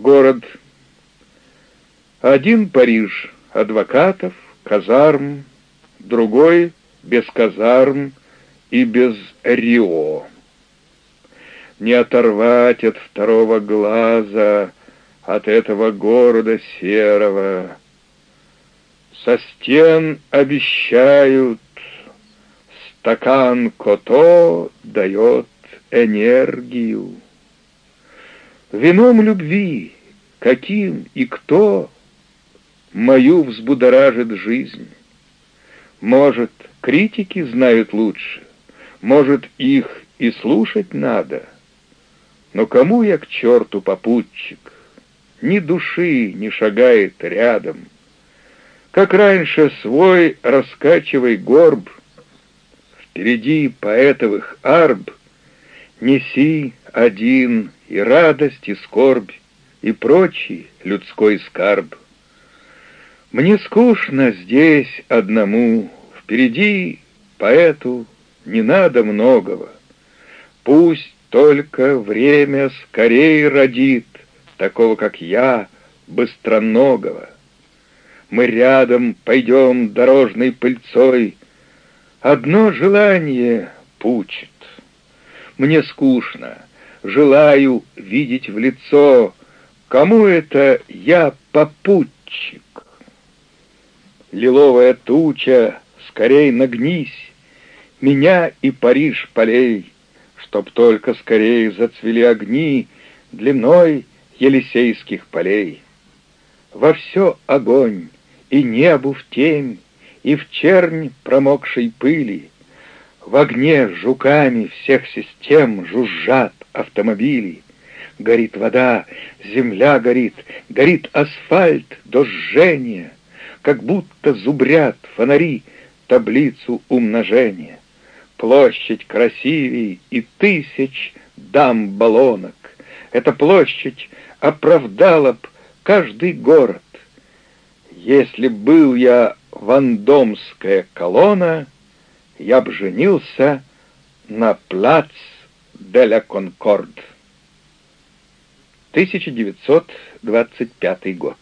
Город. Один Париж адвокатов, казарм, другой без казарм и без Рио. Не оторвать от второго глаза, от этого города серого. Со стен обещают, стакан Кото дает энергию. Вином любви, каким и кто, Мою взбудоражит жизнь. Может, критики знают лучше, Может, их и слушать надо. Но кому я к черту попутчик? Ни души не шагает рядом. Как раньше свой раскачивай горб, Впереди поэтовых арб Неси один и радость, и скорбь, И прочий людской скарб. Мне скучно здесь одному, Впереди поэту не надо многого. Пусть только время скорей родит Такого, как я, быстроногого. Мы рядом пойдем дорожной пыльцой, Одно желание пучит. Мне скучно, желаю видеть в лицо, Кому это я попутчик? Лиловая туча, скорей нагнись, Меня и Париж полей, Чтоб только скорей зацвели огни Длиной Елисейских полей. Во все огонь, и небу в темь, И в чернь промокшей пыли, В огне жуками всех систем Жужжат автомобили. Горит вода, земля горит, Горит асфальт до жжения, Как будто зубрят фонари Таблицу умножения. Площадь красивей и тысяч дам баллонок. Эта площадь оправдала б каждый город. Если был я вандомская колонна, я б женился на плац де ла Конкорд. 1925 год.